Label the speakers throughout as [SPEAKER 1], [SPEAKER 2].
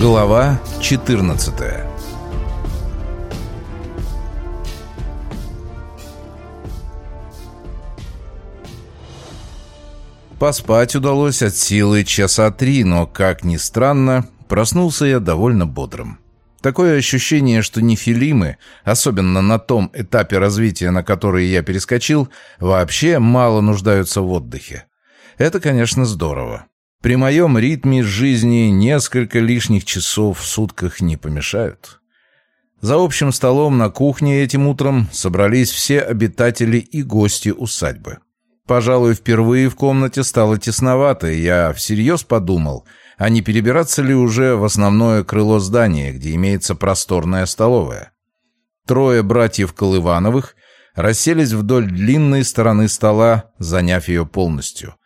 [SPEAKER 1] Глава 14 Поспать удалось от силы часа три, но, как ни странно, проснулся я довольно бодрым. Такое ощущение, что нефилимы, особенно на том этапе развития, на который я перескочил, вообще мало нуждаются в отдыхе. Это, конечно, здорово. При моем ритме жизни несколько лишних часов в сутках не помешают. За общим столом на кухне этим утром собрались все обитатели и гости усадьбы. Пожалуй, впервые в комнате стало тесновато, и я всерьез подумал, а не перебираться ли уже в основное крыло здания, где имеется просторная столовая. Трое братьев Колывановых расселись вдоль длинной стороны стола, заняв ее полностью.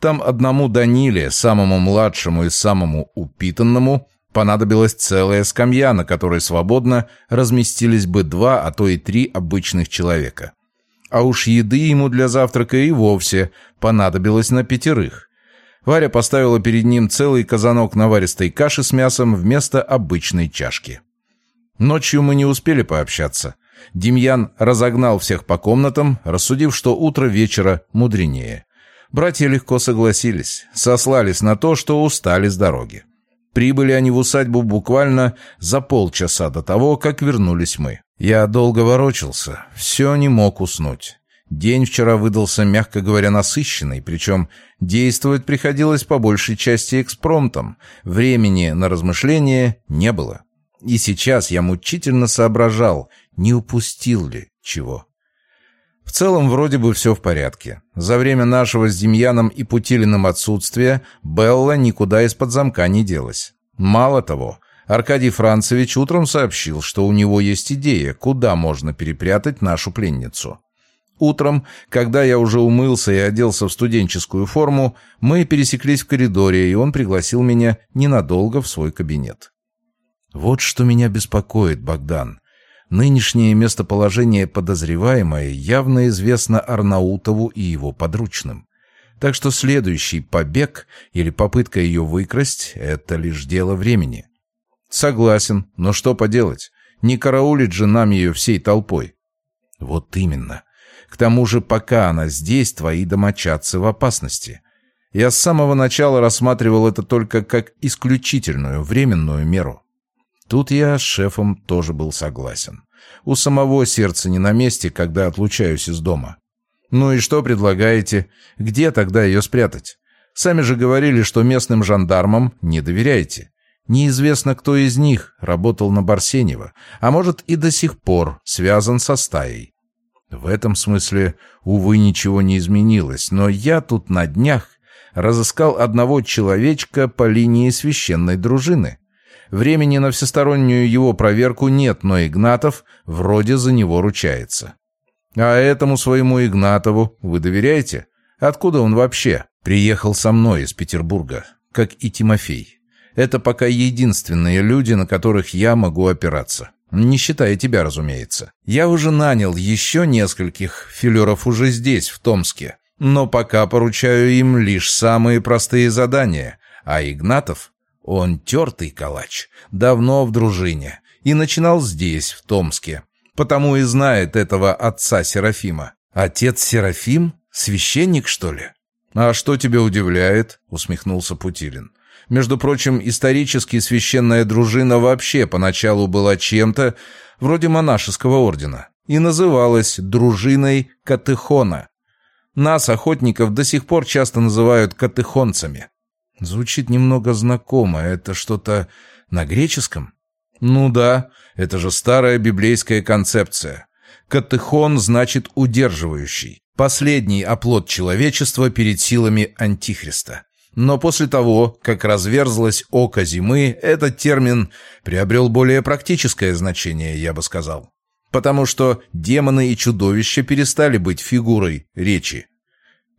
[SPEAKER 1] Там одному Даниле, самому младшему и самому упитанному, понадобилась целая скамья, на которой свободно разместились бы два, а то и три обычных человека. А уж еды ему для завтрака и вовсе понадобилось на пятерых. Варя поставила перед ним целый казанок наваристой каши с мясом вместо обычной чашки. Ночью мы не успели пообщаться. Демьян разогнал всех по комнатам, рассудив, что утро вечера мудренее. Братья легко согласились, сослались на то, что устали с дороги. Прибыли они в усадьбу буквально за полчаса до того, как вернулись мы. Я долго ворочался, все не мог уснуть. День вчера выдался, мягко говоря, насыщенный, причем действовать приходилось по большей части экспромтом. Времени на размышления не было. И сейчас я мучительно соображал, не упустил ли чего. В целом, вроде бы все в порядке. За время нашего с Демьяном и Путилиным отсутствия Белла никуда из-под замка не делась. Мало того, Аркадий Францевич утром сообщил, что у него есть идея, куда можно перепрятать нашу пленницу. Утром, когда я уже умылся и оделся в студенческую форму, мы пересеклись в коридоре, и он пригласил меня ненадолго в свой кабинет. «Вот что меня беспокоит, Богдан. Нынешнее местоположение подозреваемой явно известно Арнаутову и его подручным. Так что следующий побег или попытка ее выкрасть — это лишь дело времени. Согласен, но что поделать? Не караулит же нам ее всей толпой. Вот именно. К тому же, пока она здесь, твои домочадцы в опасности. Я с самого начала рассматривал это только как исключительную, временную меру. Тут я с шефом тоже был согласен. У самого сердце не на месте, когда отлучаюсь из дома. Ну и что предлагаете? Где тогда ее спрятать? Сами же говорили, что местным жандармам не доверяете. Неизвестно, кто из них работал на Барсенева, а может и до сих пор связан со стаей. В этом смысле, увы, ничего не изменилось, но я тут на днях разыскал одного человечка по линии священной дружины. Времени на всестороннюю его проверку нет, но Игнатов вроде за него ручается. А этому своему Игнатову вы доверяете? Откуда он вообще? Приехал со мной из Петербурга, как и Тимофей. Это пока единственные люди, на которых я могу опираться. Не считая тебя, разумеется. Я уже нанял еще нескольких филеров уже здесь, в Томске. Но пока поручаю им лишь самые простые задания. А Игнатов он тертый калач, давно в дружине, и начинал здесь, в Томске. Потому и знает этого отца Серафима. Отец Серафим? Священник, что ли? «А что тебя удивляет?» — усмехнулся Путилин. «Между прочим, исторически священная дружина вообще поначалу была чем-то вроде монашеского ордена и называлась дружиной Катехона. Нас, охотников, до сих пор часто называют катехонцами. Звучит немного знакомо. Это что-то на греческом? Ну да, это же старая библейская концепция. Катехон значит «удерживающий». Последний оплот человечества перед силами Антихриста. Но после того, как разверзлось око зимы, этот термин приобрел более практическое значение, я бы сказал. Потому что демоны и чудовища перестали быть фигурой речи.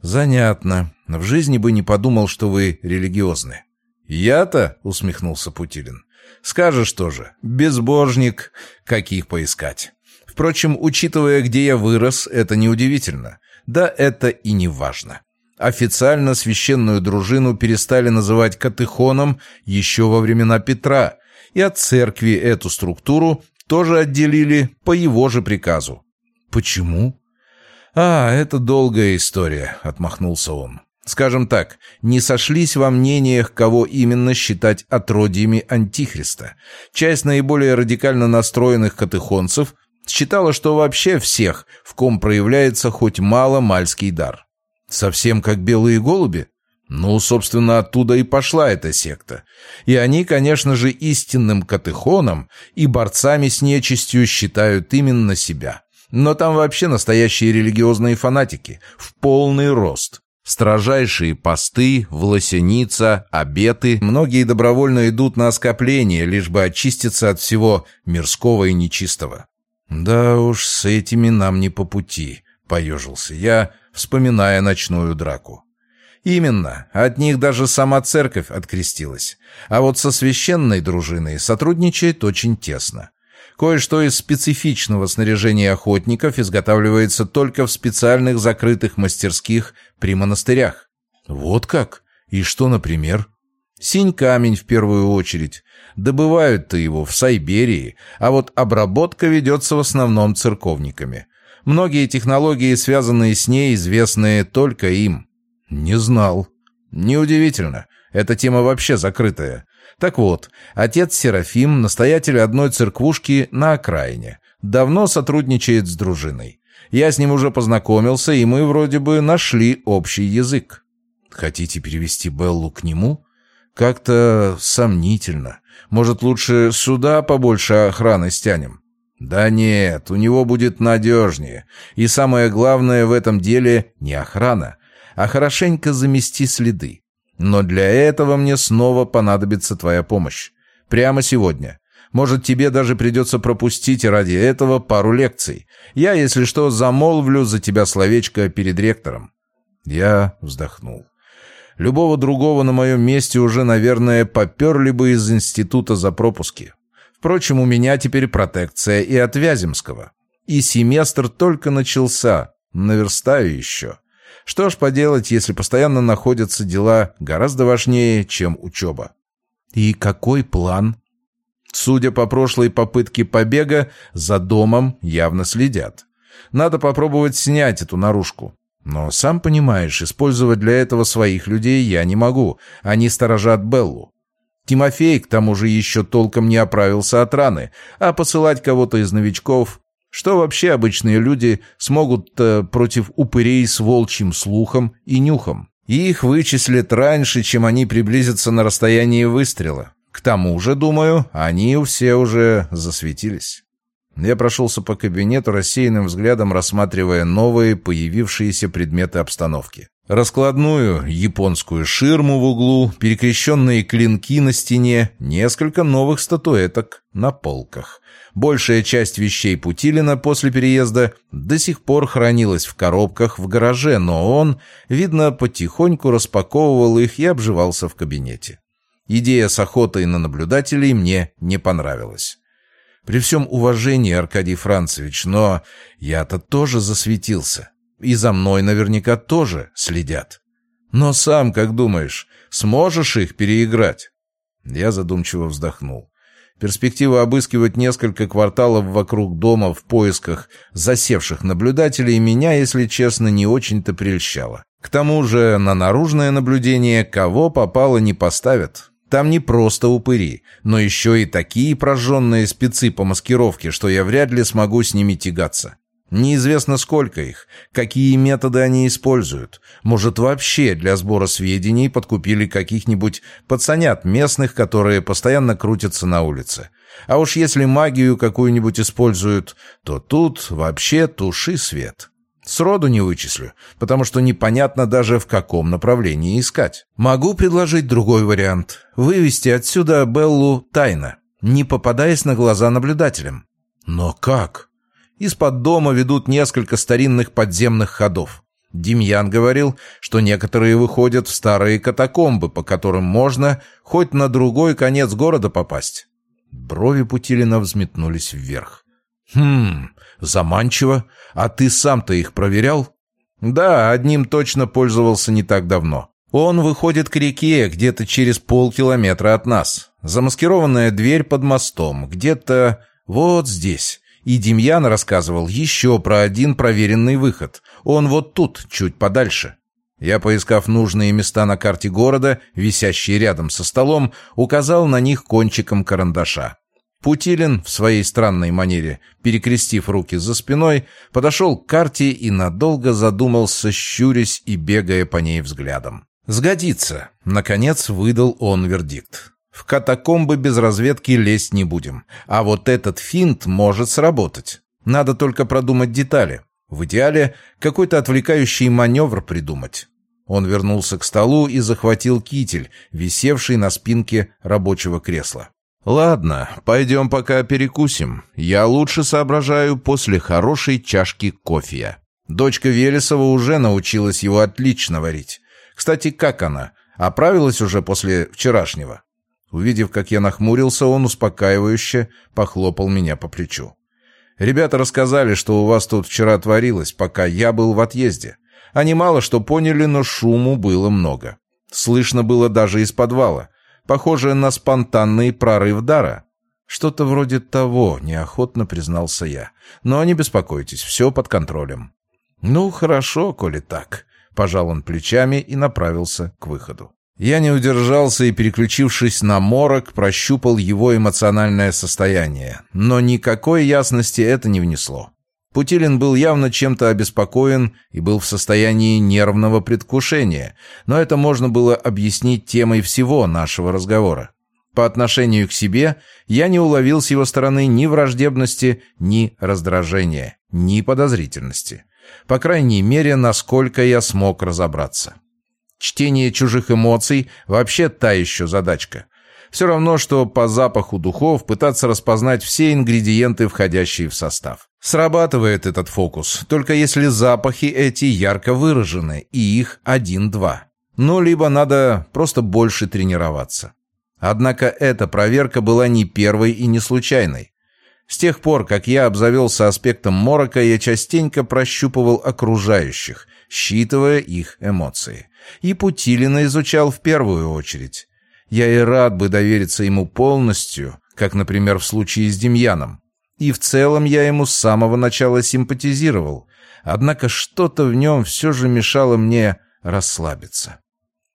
[SPEAKER 1] «Занятно. В жизни бы не подумал, что вы религиозны». «Я-то?» — усмехнулся Путилин. «Скажешь тоже. Безбожник. Каких поискать?» Впрочем, учитывая, где я вырос, это неудивительно. Да это и не важно. Официально священную дружину перестали называть катехоном еще во времена Петра, и от церкви эту структуру тоже отделили по его же приказу. Почему? А, это долгая история, отмахнулся он. Скажем так, не сошлись во мнениях, кого именно считать отродьями Антихриста. Часть наиболее радикально настроенных катехонцев считала, что вообще всех, в ком проявляется хоть мало мальский дар. Совсем как белые голуби? Ну, собственно, оттуда и пошла эта секта. И они, конечно же, истинным катехоном и борцами с нечистью считают именно себя. Но там вообще настоящие религиозные фанатики, в полный рост. Строжайшие посты, власеница, обеты. Многие добровольно идут на оскопление, лишь бы очиститься от всего мирского и нечистого. «Да уж, с этими нам не по пути», — поежился я, вспоминая ночную драку. Именно, от них даже сама церковь открестилась. А вот со священной дружиной сотрудничает очень тесно. Кое-что из специфичного снаряжения охотников изготавливается только в специальных закрытых мастерских при монастырях. Вот как? И что, например? Синь-камень в первую очередь. Добывают-то его в Сайберии, а вот обработка ведется в основном церковниками. Многие технологии, связанные с ней, известны только им. Не знал. Неудивительно. Эта тема вообще закрытая. Так вот, отец Серафим, настоятель одной церквушки на окраине, давно сотрудничает с дружиной. Я с ним уже познакомился, и мы вроде бы нашли общий язык. Хотите перевести Беллу к нему? Как-то сомнительно. Может, лучше сюда побольше охраны стянем? Да нет, у него будет надежнее. И самое главное в этом деле не охрана, а хорошенько замести следы. Но для этого мне снова понадобится твоя помощь. Прямо сегодня. Может, тебе даже придется пропустить ради этого пару лекций. Я, если что, замолвлю за тебя словечко перед ректором». Я вздохнул. Любого другого на моем месте уже, наверное, поперли бы из института за пропуски. Впрочем, у меня теперь протекция и от Вяземского. И семестр только начался. Наверстаю еще. Что ж поделать, если постоянно находятся дела гораздо важнее, чем учеба. И какой план? Судя по прошлой попытке побега, за домом явно следят. Надо попробовать снять эту наружку. Но, сам понимаешь, использовать для этого своих людей я не могу. Они сторожат Беллу. Тимофей, к тому же, еще толком не оправился от раны, а посылать кого-то из новичков что вообще обычные люди смогут э, против упырей с волчьим слухом и нюхом? их вычислят раньше, чем они приблизятся на расстояние выстрела. К тому же, думаю, они все уже засветились. Я прошелся по кабинету, рассеянным взглядом рассматривая новые появившиеся предметы обстановки. Раскладную японскую ширму в углу, перекрещенные клинки на стене, несколько новых статуэток на полках. Большая часть вещей Путилина после переезда до сих пор хранилась в коробках в гараже, но он, видно, потихоньку распаковывал их и обживался в кабинете. Идея с охотой на наблюдателей мне не понравилась. При всем уважении, Аркадий Францевич, но я-то тоже засветился. И за мной наверняка тоже следят. Но сам, как думаешь, сможешь их переиграть? Я задумчиво вздохнул. Перспектива обыскивать несколько кварталов вокруг дома в поисках засевших наблюдателей меня, если честно, не очень-то прельщала. К тому же на наружное наблюдение кого попало не поставят. Там не просто упыри, но еще и такие прожженные спецы по маскировке, что я вряд ли смогу с ними тягаться. Неизвестно, сколько их, какие методы они используют. Может, вообще для сбора сведений подкупили каких-нибудь пацанят местных, которые постоянно крутятся на улице. А уж если магию какую-нибудь используют, то тут вообще туши свет. Сроду не вычислю, потому что непонятно даже в каком направлении искать. Могу предложить другой вариант. Вывести отсюда Беллу тайно, не попадаясь на глаза наблюдателям. Но как? Из-под дома ведут несколько старинных подземных ходов. Демьян говорил, что некоторые выходят в старые катакомбы, по которым можно хоть на другой конец города попасть. Брови Путилина взметнулись вверх. «Хм, заманчиво. А ты сам-то их проверял?» Да, одним точно пользовался не так давно. Он выходит к реке где-то через полкилометра от нас. Замаскированная дверь под мостом, где-то вот здесь. И Демьян рассказывал еще про один проверенный выход. Он вот тут, чуть подальше. Я, поискав нужные места на карте города, висящие рядом со столом, указал на них кончиком карандаша. Путилин, в своей странной манере, перекрестив руки за спиной, подошел к карте и надолго задумался, щурясь и бегая по ней взглядом. «Сгодится!» — наконец выдал он вердикт. «В катакомбы без разведки лезть не будем. А вот этот финт может сработать. Надо только продумать детали. В идеале какой-то отвлекающий маневр придумать». Он вернулся к столу и захватил китель, висевший на спинке рабочего кресла. «Ладно, пойдем пока перекусим. Я лучше соображаю после хорошей чашки кофе. Дочка Велесова уже научилась его отлично варить. Кстати, как она? Оправилась уже после вчерашнего?» Увидев, как я нахмурился, он успокаивающе похлопал меня по плечу. «Ребята рассказали, что у вас тут вчера творилось, пока я был в отъезде. Они мало что поняли, но шуму было много. Слышно было даже из подвала. Похоже на спонтанный прорыв дара». «Что-то вроде того», — неохотно признался я. «Но не беспокойтесь, все под контролем». «Ну, хорошо, коли так», Пожал он плечами и направился к выходу. Я не удержался и, переключившись на морок, прощупал его эмоциональное состояние. Но никакой ясности это не внесло. Путилин был явно чем-то обеспокоен и был в состоянии нервного предвкушения, но это можно было объяснить темой всего нашего разговора. По отношению к себе я не уловил с его стороны ни враждебности, ни раздражения, ни подозрительности. По крайней мере, насколько я смог разобраться. Чтение чужих эмоций вообще та еще задачка. Все равно, что по запаху духов пытаться распознать все ингредиенты, входящие в состав. Срабатывает этот фокус, только если запахи эти ярко выражены, и их один-два. Ну, либо надо просто больше тренироваться. Однако эта проверка была не первой и не случайной. С тех пор, как я обзавелся аспектом морока, я частенько прощупывал окружающих, считывая их эмоции. И Путилина изучал в первую очередь. Я и рад бы довериться ему полностью, как, например, в случае с Демьяном. И в целом я ему с самого начала симпатизировал. Однако что-то в нем все же мешало мне расслабиться.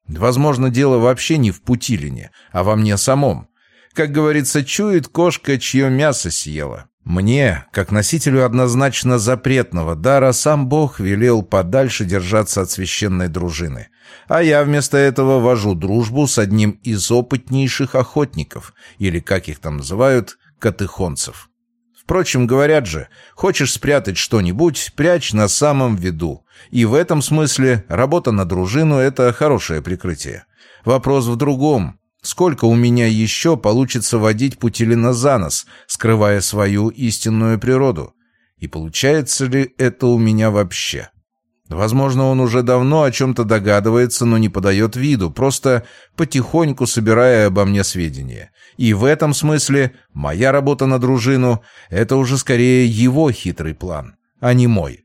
[SPEAKER 1] Возможно, дело вообще не в Путилине, а во мне самом. Как говорится, чует кошка, чье мясо съела. Мне, как носителю однозначно запретного дара, сам Бог велел подальше держаться от священной дружины. А я вместо этого вожу дружбу с одним из опытнейших охотников, или, как их там называют, катыхонцев. Впрочем, говорят же, хочешь спрятать что-нибудь, прячь на самом виду. И в этом смысле работа на дружину – это хорошее прикрытие. Вопрос в другом. Сколько у меня еще получится водить Путилина за нос, скрывая свою истинную природу? И получается ли это у меня вообще? Возможно, он уже давно о чем-то догадывается, но не подает виду, просто потихоньку собирая обо мне сведения. И в этом смысле моя работа на дружину — это уже скорее его хитрый план, а не мой.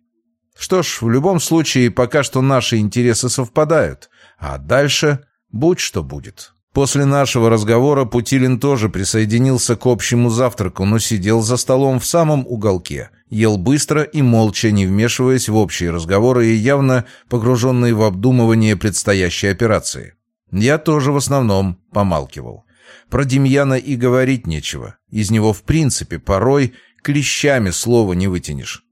[SPEAKER 1] Что ж, в любом случае, пока что наши интересы совпадают, а дальше будь что будет. После нашего разговора Путилин тоже присоединился к общему завтраку, но сидел за столом в самом уголке, ел быстро и молча, не вмешиваясь в общие разговоры и явно погруженный в обдумывание предстоящей операции. Я тоже в основном помалкивал. Про Демьяна и говорить нечего. Из него, в принципе, порой клещами слова не вытянешь.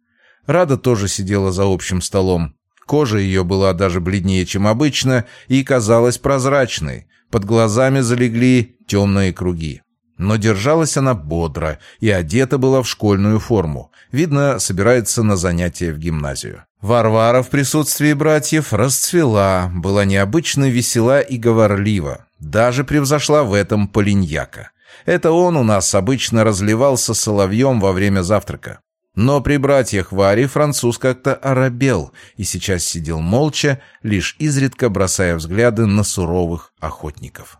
[SPEAKER 1] Рада тоже сидела за общим столом. Кожа ее была даже бледнее, чем обычно, и казалась прозрачной, под глазами залегли темные круги. Но держалась она бодро и одета была в школьную форму. Видно, собирается на занятия в гимназию. Варвара в присутствии братьев расцвела, была необычно весела и говорлива. Даже превзошла в этом Полиньяка. Это он у нас обычно разливался соловьем во время завтрака. Но при братьях Варе француз как-то оробел и сейчас сидел молча, лишь изредка бросая взгляды на суровых охотников.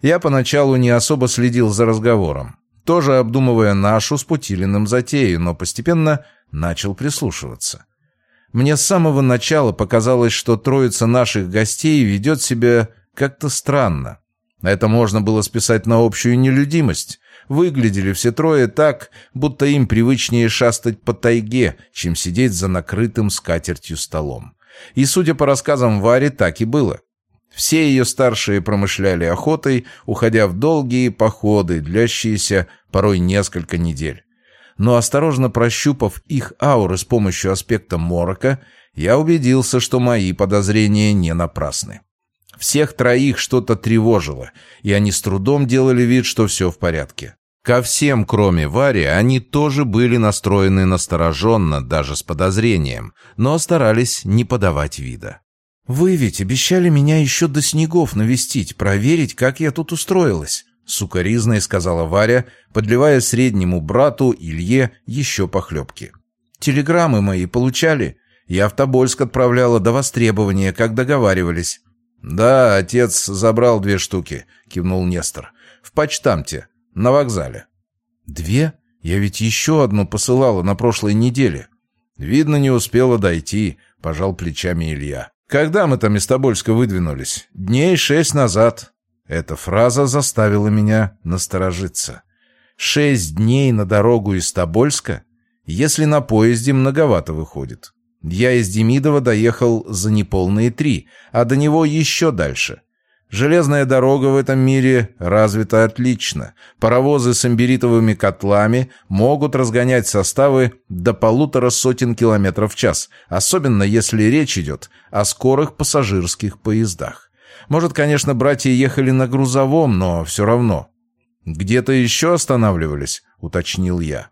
[SPEAKER 1] Я поначалу не особо следил за разговором, тоже обдумывая нашу с Путилиным затею, но постепенно начал прислушиваться. Мне с самого начала показалось, что троица наших гостей ведет себя как-то странно. Это можно было списать на общую нелюдимость. Выглядели все трое так, будто им привычнее шастать по тайге, чем сидеть за накрытым скатертью столом. И, судя по рассказам Вари, так и было. Все ее старшие промышляли охотой, уходя в долгие походы, длящиеся порой несколько недель. Но осторожно прощупав их ауры с помощью аспекта морока, я убедился, что мои подозрения не напрасны. Всех троих что-то тревожило, и они с трудом делали вид, что все в порядке. Ко всем, кроме Вари, они тоже были настроены настороженно, даже с подозрением, но старались не подавать вида. «Вы ведь обещали меня еще до снегов навестить, проверить, как я тут устроилась», — сукоризной сказала Варя, подливая среднему брату Илье еще похлебки. «Телеграммы мои получали? Я в Тобольск отправляла до востребования, как договаривались». «Да, отец забрал две штуки», — кивнул Нестор. «В почтамте, на вокзале». «Две? Я ведь еще одну посылала на прошлой неделе». «Видно, не успела дойти», — пожал плечами Илья. «Когда мы там из Тобольска выдвинулись? Дней шесть назад». Эта фраза заставила меня насторожиться. «Шесть дней на дорогу из Тобольска? Если на поезде многовато выходит». Я из Демидова доехал за неполные три, а до него еще дальше. Железная дорога в этом мире развита отлично. Паровозы с имбиритовыми котлами могут разгонять составы до полутора сотен километров в час, особенно если речь идет о скорых пассажирских поездах. Может, конечно, братья ехали на грузовом, но все равно. «Где-то еще останавливались?» — уточнил я.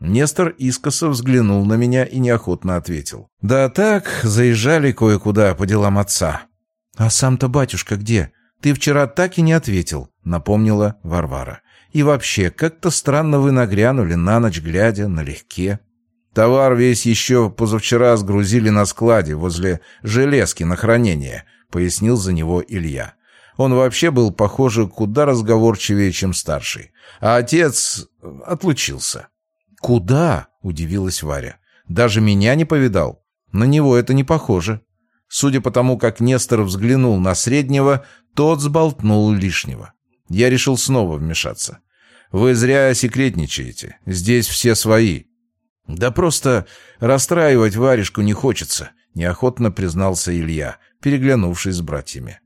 [SPEAKER 1] Нестор искоса взглянул на меня и неохотно ответил. «Да так, заезжали кое-куда по делам отца». «А сам-то батюшка где? Ты вчера так и не ответил», — напомнила Варвара. «И вообще, как-то странно вы нагрянули на ночь глядя, налегке». «Товар весь еще позавчера сгрузили на складе возле железки на хранение», — пояснил за него Илья. Он вообще был, похоже, куда разговорчивее, чем старший. А отец отлучился. «Куда?» — удивилась Варя. «Даже меня не повидал. На него это не похоже». Судя по тому, как Нестор взглянул на среднего, тот сболтнул лишнего. Я решил снова вмешаться. «Вы зря секретничаете. Здесь все свои». «Да просто расстраивать Варежку не хочется», — неохотно признался Илья, переглянувшись с братьями.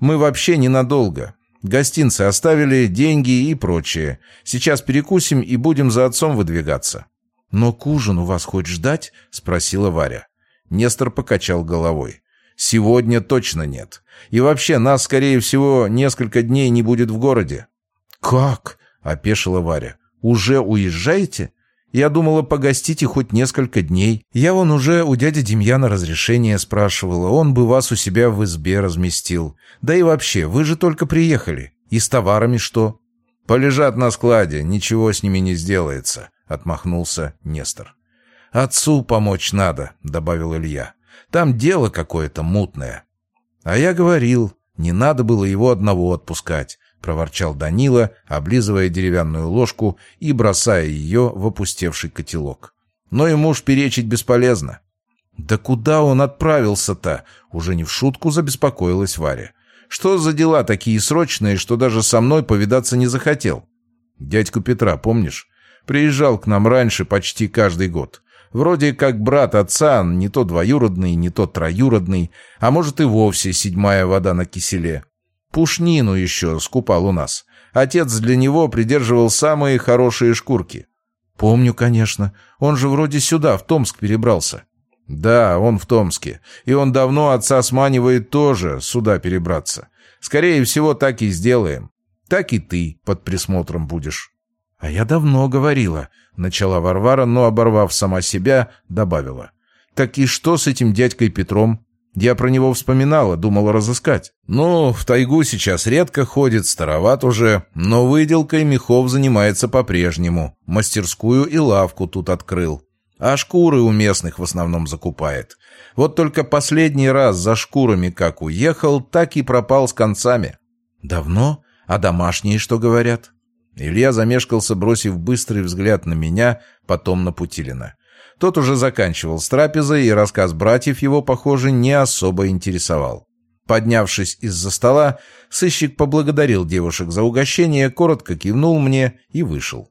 [SPEAKER 1] «Мы вообще ненадолго. Гостинцы оставили, деньги и прочее. Сейчас перекусим и будем за отцом выдвигаться». «Но к ужину вас хоть ждать?» — спросила Варя. Нестор покачал головой. «Сегодня точно нет. И вообще, нас, скорее всего, несколько дней не будет в городе». «Как?» — опешила Варя. «Уже уезжаете?» Я думала, погостите хоть несколько дней. Я вон уже у дяди Демьяна разрешение спрашивала. Он бы вас у себя в избе разместил. Да и вообще, вы же только приехали. И с товарами что? Полежат на складе, ничего с ними не сделается, отмахнулся Нестор. Отцу помочь надо, добавил Илья. Там дело какое-то мутное. А я говорил, не надо было его одного отпускать проворчал Данила, облизывая деревянную ложку и бросая ее в опустевший котелок. Но ему уж перечить бесполезно. «Да куда он отправился-то?» Уже не в шутку забеспокоилась Варя. «Что за дела такие срочные, что даже со мной повидаться не захотел?» «Дядьку Петра, помнишь? Приезжал к нам раньше почти каждый год. Вроде как брат отца, не то двоюродный, не то троюродный, а может и вовсе седьмая вода на киселе. Пушнину еще скупал у нас. Отец для него придерживал самые хорошие шкурки. Помню, конечно. Он же вроде сюда, в Томск перебрался. Да, он в Томске. И он давно отца сманивает тоже сюда перебраться. Скорее всего, так и сделаем. Так и ты под присмотром будешь. А я давно говорила, начала Варвара, но, оборвав сама себя, добавила. Так и что с этим дядькой Петром? Я про него вспоминала, думала разыскать. Ну, в тайгу сейчас редко ходит, староват уже, но выделкой мехов занимается по-прежнему. Мастерскую и лавку тут открыл. А шкуры у местных в основном закупает. Вот только последний раз за шкурами как уехал, так и пропал с концами. Давно? А домашние что говорят? Илья замешкался, бросив быстрый взгляд на меня, потом на Путилина. Тот уже заканчивал с трапезой, и рассказ братьев его, похоже, не особо интересовал. Поднявшись из-за стола, сыщик поблагодарил девушек за угощение, коротко кивнул мне и вышел.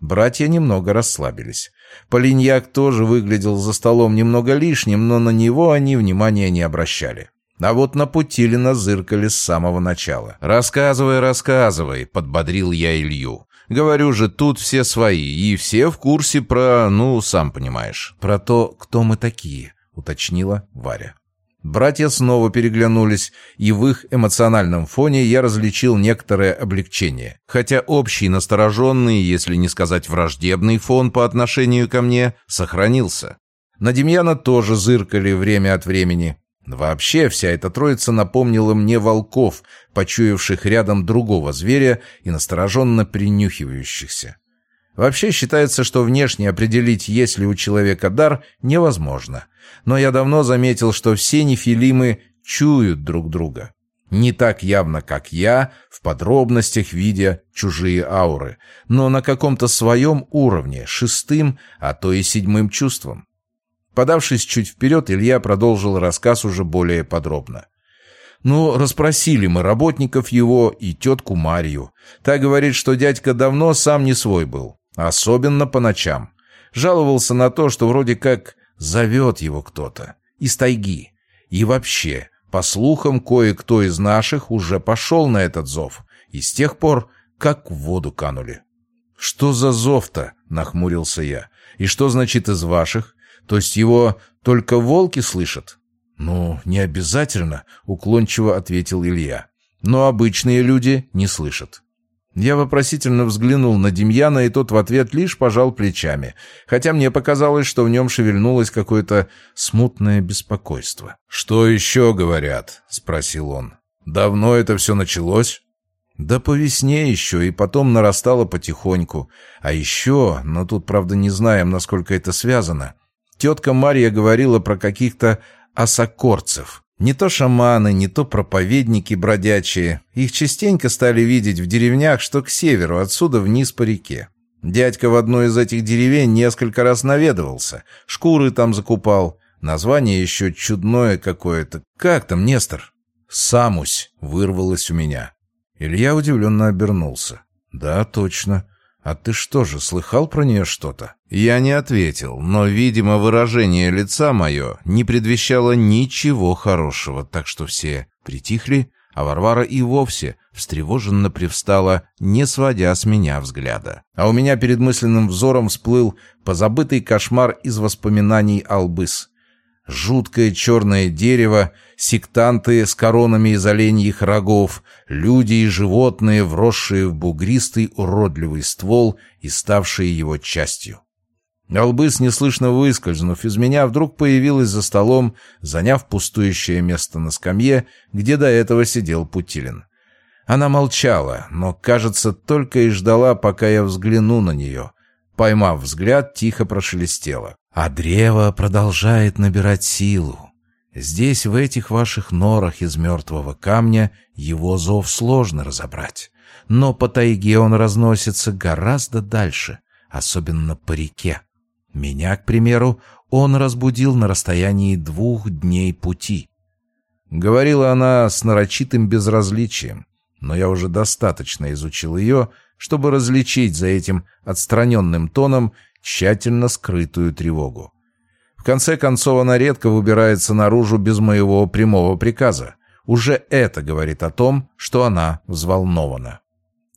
[SPEAKER 1] Братья немного расслабились. Полиньяк тоже выглядел за столом немного лишним, но на него они внимания не обращали. А вот на Путилина зыркали с самого начала. «Рассказывай, рассказывай», — подбодрил я Илью. «Говорю же, тут все свои, и все в курсе про, ну, сам понимаешь». «Про то, кто мы такие», — уточнила Варя. Братья снова переглянулись, и в их эмоциональном фоне я различил некоторое облегчение. Хотя общий настороженный, если не сказать враждебный фон по отношению ко мне, сохранился. На Демьяна тоже зыркали время от времени. Вообще, вся эта троица напомнила мне волков, почуявших рядом другого зверя и настороженно принюхивающихся. Вообще считается, что внешне определить, есть ли у человека дар, невозможно. Но я давно заметил, что все нефилимы чуют друг друга. Не так явно, как я, в подробностях видя чужие ауры, но на каком-то своем уровне, шестым, а то и седьмым чувством. Подавшись чуть вперед, Илья продолжил рассказ уже более подробно. Ну, расспросили мы работников его и тетку Марию. Та говорит, что дядька давно сам не свой был. Особенно по ночам. Жаловался на то, что вроде как зовет его кто-то. Из тайги. И вообще, по слухам, кое-кто из наших уже пошел на этот зов. И с тех пор как в воду канули. «Что за зов-то?» — нахмурился я. «И что значит из ваших? То есть его только волки слышат?» «Ну, не обязательно», — уклончиво ответил Илья. «Но обычные люди не слышат». Я вопросительно взглянул на Демьяна, и тот в ответ лишь пожал плечами, хотя мне показалось, что в нем шевельнулось какое-то смутное беспокойство. «Что еще говорят?» — спросил он. «Давно это все началось?» «Да по весне еще, и потом нарастало потихоньку. А еще, но тут, правда, не знаем, насколько это связано, тетка Мария говорила про каких-то осокорцев». Не то шаманы, не то проповедники бродячие. Их частенько стали видеть в деревнях, что к северу, отсюда вниз по реке. Дядька в одной из этих деревень несколько раз наведывался. Шкуры там закупал. Название еще чудное какое-то. Как там, Нестор? «Самусь» вырвалось у меня. Илья удивленно обернулся. «Да, точно. «А ты что же, слыхал про нее что-то?» Я не ответил, но, видимо, выражение лица мое не предвещало ничего хорошего, так что все притихли, а Варвара и вовсе встревоженно привстала, не сводя с меня взгляда. А у меня перед мысленным взором всплыл позабытый кошмар из воспоминаний Албыс. Жуткое черное дерево, сектанты с коронами из оленьих рогов, люди и животные, вросшие в бугристый уродливый ствол и ставшие его частью. Албыс, неслышно выскользнув из меня, вдруг появилась за столом, заняв пустующее место на скамье, где до этого сидел Путилин. Она молчала, но, кажется, только и ждала, пока я взгляну на нее. Поймав взгляд, тихо прошелестела. А древо продолжает набирать силу. Здесь, в этих ваших норах из мертвого камня, его зов сложно разобрать. Но по тайге он разносится гораздо дальше, особенно по реке. Меня, к примеру, он разбудил на расстоянии двух дней пути. Говорила она с нарочитым безразличием, но я уже достаточно изучил ее, чтобы различить за этим отстраненным тоном тщательно скрытую тревогу. В конце концов, она редко выбирается наружу без моего прямого приказа. Уже это говорит о том, что она взволнована.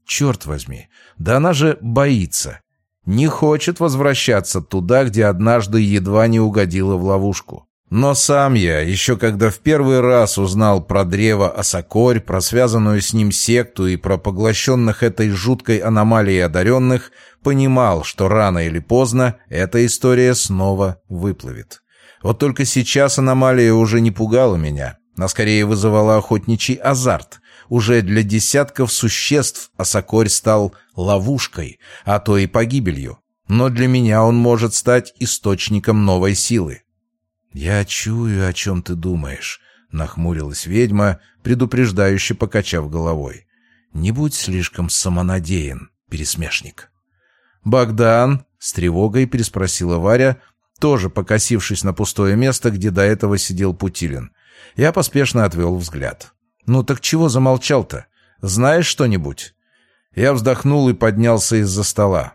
[SPEAKER 1] Черт возьми, да она же боится. Не хочет возвращаться туда, где однажды едва не угодила в ловушку. Но сам я, еще когда в первый раз узнал про древо Осокорь, про связанную с ним секту и про поглощенных этой жуткой аномалией одаренных, понимал, что рано или поздно эта история снова выплывет. Вот только сейчас аномалия уже не пугала меня, а скорее вызывала охотничий азарт. Уже для десятков существ Осокорь стал ловушкой, а то и погибелью. Но для меня он может стать источником новой силы. «Я чую, о чем ты думаешь», — нахмурилась ведьма, предупреждающе покачав головой. «Не будь слишком самонадеян, пересмешник». «Богдан?» — с тревогой переспросила Варя, тоже покосившись на пустое место, где до этого сидел Путилин. Я поспешно отвел взгляд. «Ну так чего замолчал-то? Знаешь что-нибудь?» Я вздохнул и поднялся из-за стола.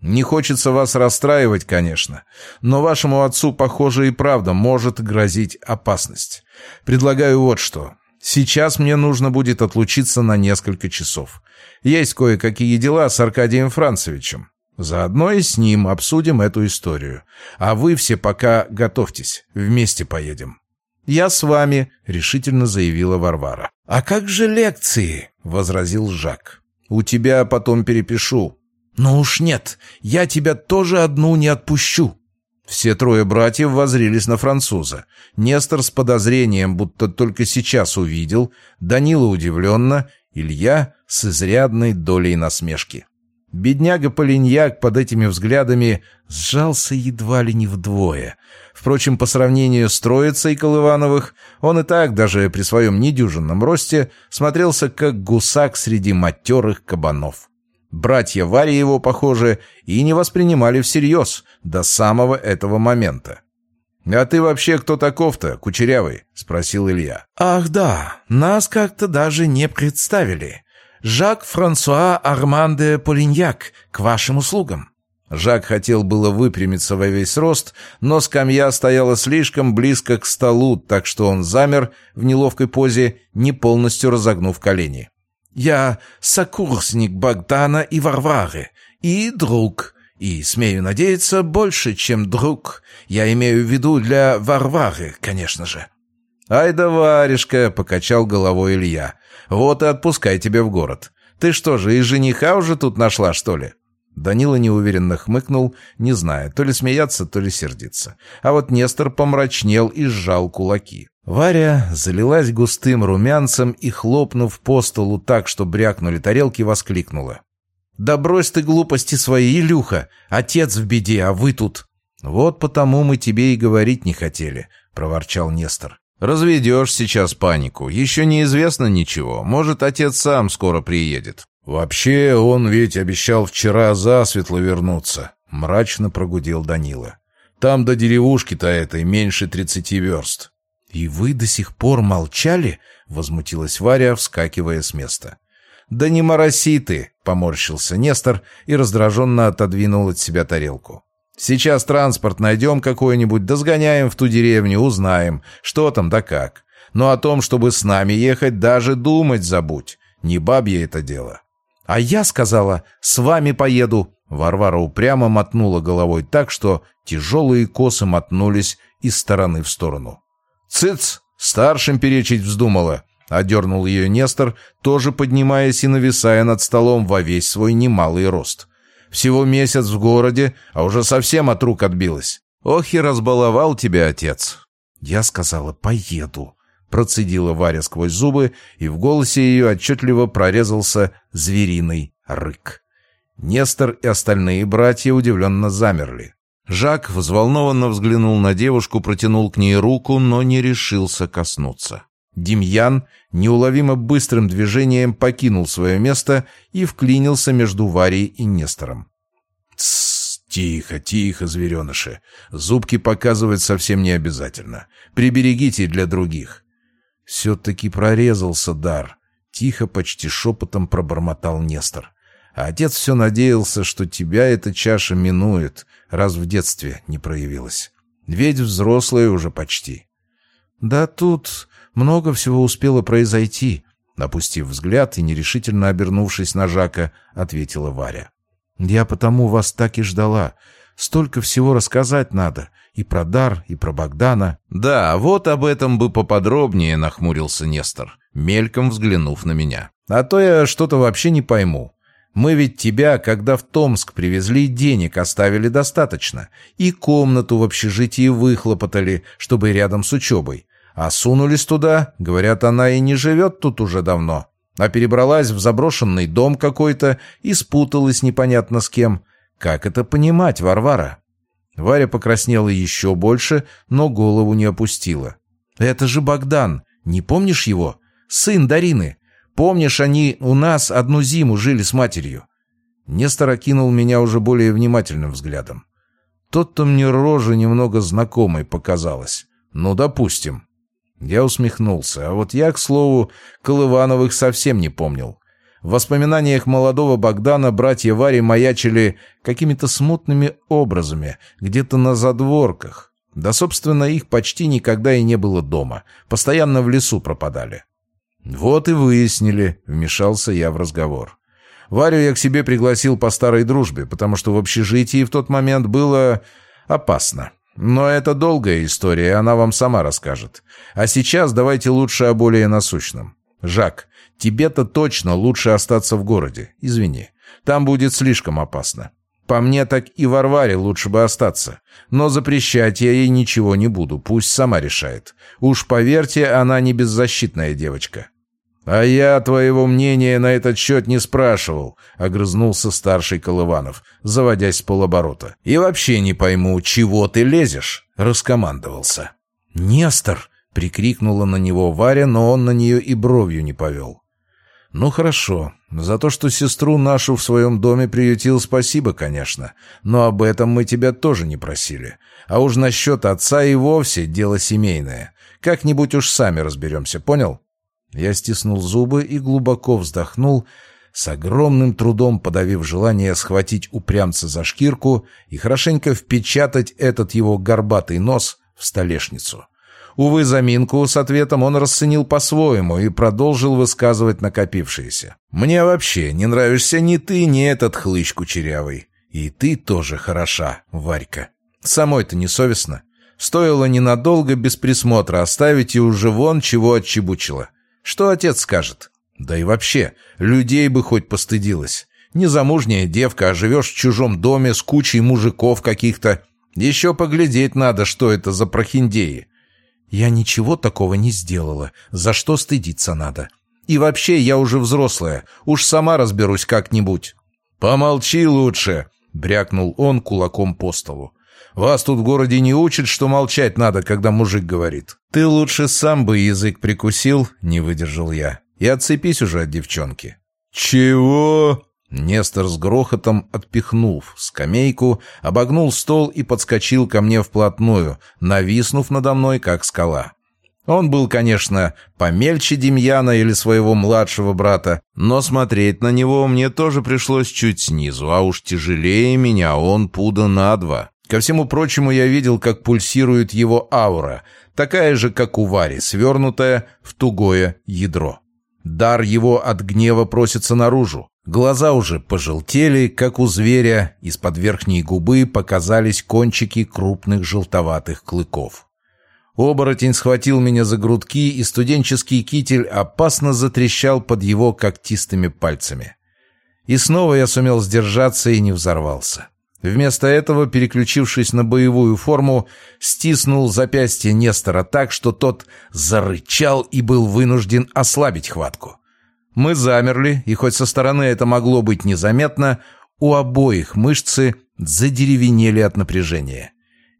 [SPEAKER 1] «Не хочется вас расстраивать, конечно, но вашему отцу, похоже, и правда может грозить опасность. Предлагаю вот что. Сейчас мне нужно будет отлучиться на несколько часов. Есть кое-какие дела с Аркадием Францевичем. Заодно и с ним обсудим эту историю. А вы все пока готовьтесь, вместе поедем». «Я с вами», — решительно заявила Варвара. «А как же лекции?» — возразил Жак. «У тебя потом перепишу». «Ну уж нет, я тебя тоже одну не отпущу». Все трое братьев возрились на француза. Нестор с подозрением, будто только сейчас увидел, Данила удивленно, Илья с изрядной долей насмешки. Бедняга Полиньяк под этими взглядами сжался едва ли не вдвое. Впрочем, по сравнению с Троицей Колывановых, он и так, даже при своем недюжинном росте, смотрелся как гусак среди матерых кабанов. Братья Варя его, похоже, и не воспринимали всерьез до самого этого момента. «А ты вообще кто таков-то, кучерявый?» — спросил Илья. «Ах да, нас как-то даже не представили. Жак Франсуа Арман де Полиньяк, к вашим услугам». Жак хотел было выпрямиться во весь рост, но скамья стояла слишком близко к столу, так что он замер в неловкой позе, не полностью разогнув колени. «Я сокурсник Богдана и Варвары, и друг, и, смею надеяться, больше, чем друг. Я имею в виду для Варвары, конечно же». «Ай да, варежка!» — покачал головой Илья. «Вот и отпускай тебя в город. Ты что же, и жениха уже тут нашла, что ли?» Данила неуверенно хмыкнул, не зная, то ли смеяться, то ли сердиться. А вот Нестор помрачнел и сжал кулаки. Варя залилась густым румянцем и, хлопнув по столу так, что брякнули тарелки, воскликнула. «Да брось ты глупости свои, Илюха! Отец в беде, а вы тут...» «Вот потому мы тебе и говорить не хотели», — проворчал Нестор. «Разведешь сейчас панику. Еще неизвестно ничего. Может, отец сам скоро приедет». «Вообще, он ведь обещал вчера засветло вернуться», — мрачно прогудел Данила. «Там до деревушки-то этой меньше тридцати верст». «И вы до сих пор молчали?» — возмутилась Варя, вскакивая с места. «Да не мороси ты!» — поморщился Нестор и раздраженно отодвинул от себя тарелку. Сейчас транспорт найдем какой-нибудь, да сгоняем в ту деревню, узнаем, что там да как. Но о том, чтобы с нами ехать, даже думать забудь. Не бабье это дело. А я сказала, с вами поеду. Варвара упрямо мотнула головой так, что тяжелые косы мотнулись из стороны в сторону. «Цыц! Старшим перечить вздумала!» — одернул ее Нестор, тоже поднимаясь и нависая над столом во весь свой немалый рост. Всего месяц в городе, а уже совсем от рук отбилась. Ох и разбаловал тебя отец. Я сказала, поеду. Процедила Варя сквозь зубы, и в голосе ее отчетливо прорезался звериный рык. Нестор и остальные братья удивленно замерли. Жак взволнованно взглянул на девушку, протянул к ней руку, но не решился коснуться. Демьян неуловимо быстрым движением покинул свое место и вклинился между Варей и Нестором. «Тссс, тихо, тихо, звереныши. Зубки показывать совсем не обязательно. Приберегите для других». Все-таки прорезался дар. Тихо, почти шепотом пробормотал Нестор. А отец все надеялся, что тебя эта чаша минует, раз в детстве не проявилась. Ведь взрослая уже почти. «Да тут много всего успело произойти», — опустив взгляд и нерешительно обернувшись на Жака, ответила Варя. «Я потому вас так и ждала. Столько всего рассказать надо. И про дар, и про Богдана». «Да, вот об этом бы поподробнее», — нахмурился Нестор, мельком взглянув на меня. «А то я что-то вообще не пойму. Мы ведь тебя, когда в Томск привезли, денег оставили достаточно. И комнату в общежитии выхлопотали, чтобы рядом с учебой. А сунулись туда, говорят, она и не живет тут уже давно, а перебралась в заброшенный дом какой-то и спуталась непонятно с кем. Как это понимать, Варвара? Варя покраснела еще больше, но голову не опустила. «Это же Богдан, не помнишь его? Сын Дарины. Помнишь, они у нас одну зиму жили с матерью?» Нестор окинул меня уже более внимательным взглядом. Что-то мне рожа немного знакомой показалась. Ну, допустим. Я усмехнулся. А вот я, к слову, Колывановых совсем не помнил. В воспоминаниях молодого Богдана братья Вари маячили какими-то смутными образами, где-то на задворках. Да, собственно, их почти никогда и не было дома. Постоянно в лесу пропадали. «Вот и выяснили», — вмешался я в разговор. Варю я к себе пригласил по старой дружбе, потому что в общежитии в тот момент было опасно. Но это долгая история, она вам сама расскажет. А сейчас давайте лучше о более насущном. Жак, тебе-то точно лучше остаться в городе. Извини. Там будет слишком опасно. По мне, так и Варваре лучше бы остаться. Но запрещать я ей ничего не буду, пусть сама решает. Уж поверьте, она не беззащитная девочка. «А я твоего мнения на этот счет не спрашивал», — огрызнулся старший Колыванов, заводясь с полоборота. «И вообще не пойму, чего ты лезешь?» — раскомандовался. «Нестор!» — прикрикнула на него Варя, но он на нее и бровью не повел. «Ну хорошо. За то, что сестру нашу в своем доме приютил, спасибо, конечно. Но об этом мы тебя тоже не просили. А уж насчет отца и вовсе дело семейное. Как-нибудь уж сами разберемся, понял?» Я стиснул зубы и глубоко вздохнул, с огромным трудом подавив желание схватить упрямца за шкирку и хорошенько впечатать этот его горбатый нос в столешницу. Увы, заминку с ответом он расценил по-своему и продолжил высказывать накопившееся. «Мне вообще не нравишься ни ты, ни этот хлыщ кучерявый. И ты тоже хороша, Варька. Самой-то не совестно. Стоило ненадолго без присмотра оставить и уже вон чего отчебучило. Что отец скажет? Да и вообще, людей бы хоть постыдилась. Незамужняя девка, а живешь в чужом доме с кучей мужиков каких-то. Еще поглядеть надо, что это за прохиндеи. Я ничего такого не сделала, за что стыдиться надо. И вообще, я уже взрослая, уж сама разберусь как-нибудь. Помолчи лучше, брякнул он кулаком по столу. Вас тут в городе не учат, что молчать надо, когда мужик говорит. Ты лучше сам бы язык прикусил, не выдержал я. И отцепись уже от девчонки. Чего? Нестор с грохотом отпихнув скамейку, обогнул стол и подскочил ко мне вплотную, нависнув надо мной, как скала. Он был, конечно, помельче Демьяна или своего младшего брата, но смотреть на него мне тоже пришлось чуть снизу, а уж тяжелее меня он пуда на два. Ко всему прочему, я видел, как пульсирует его аура, такая же, как у Вари, свернутая в тугое ядро. Дар его от гнева просится наружу. Глаза уже пожелтели, как у зверя, из-под верхней губы показались кончики крупных желтоватых клыков. Оборотень схватил меня за грудки, и студенческий китель опасно затрещал под его когтистыми пальцами. И снова я сумел сдержаться и не взорвался. Вместо этого, переключившись на боевую форму, стиснул запястье Нестора так, что тот зарычал и был вынужден ослабить хватку. Мы замерли, и хоть со стороны это могло быть незаметно, у обоих мышцы задеревенели от напряжения.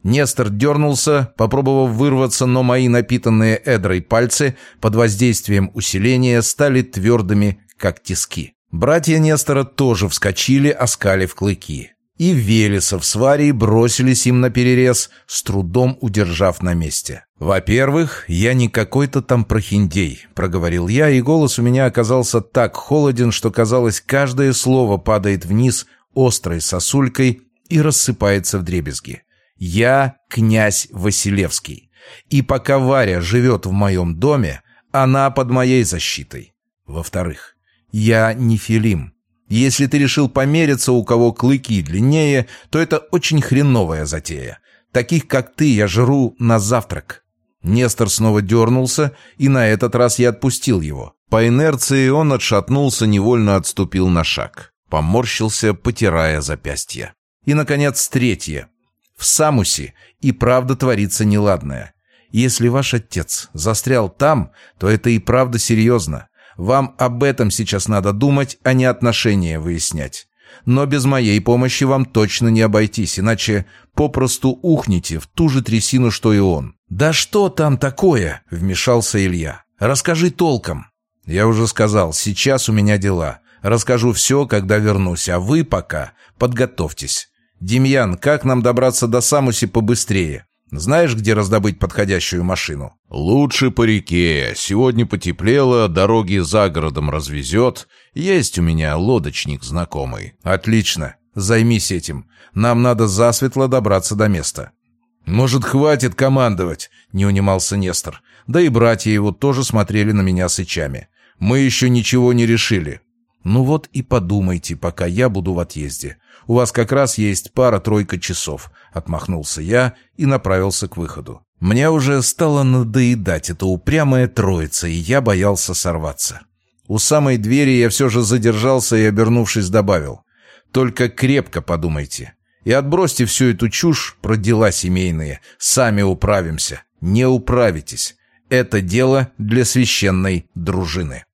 [SPEAKER 1] Нестор дернулся, попробовав вырваться, но мои напитанные эдрой пальцы под воздействием усиления стали твердыми, как тиски. Братья Нестора тоже вскочили, оскалив клыки и Велесов с Варей бросились им на перерез, с трудом удержав на месте. «Во-первых, я не какой-то там прохиндей», — проговорил я, и голос у меня оказался так холоден, что, казалось, каждое слово падает вниз острой сосулькой и рассыпается в дребезги. «Я князь Василевский, и пока Варя живет в моем доме, она под моей защитой. Во-вторых, я не Филим, если ты решил помериться, у кого клыки длиннее, то это очень хреновая затея. Таких, как ты, я жру на завтрак». Нестор снова дернулся, и на этот раз я отпустил его. По инерции он отшатнулся, невольно отступил на шаг. Поморщился, потирая запястье. И, наконец, третье. В Самусе и правда творится неладное. Если ваш отец застрял там, то это и правда серьезно. Вам об этом сейчас надо думать, а не отношения выяснять. Но без моей помощи вам точно не обойтись, иначе попросту ухнете в ту же трясину, что и он». «Да что там такое?» — вмешался Илья. «Расскажи толком». «Я уже сказал, сейчас у меня дела. Расскажу все, когда вернусь, а вы пока подготовьтесь». «Демьян, как нам добраться до Самуси побыстрее? Знаешь, где раздобыть подходящую машину?»
[SPEAKER 2] «Лучше по реке. Сегодня потеплело, дороги за городом развезет. Есть у меня лодочник знакомый».
[SPEAKER 1] «Отлично. Займись этим. Нам надо засветло добраться до места». «Может, хватит командовать?» — не унимался Нестор. Да и братья его тоже смотрели на меня сычами. «Мы еще ничего не решили». «Ну вот и подумайте, пока я буду в отъезде. У вас как раз есть пара-тройка часов», — отмахнулся я и направился к выходу. Мне уже стало надоедать эта упрямая троица, и я боялся сорваться. У самой двери я все же задержался и, обернувшись, добавил. «Только крепко подумайте. И отбросьте всю эту чушь про дела семейные. Сами управимся. Не управитесь. Это дело для священной дружины».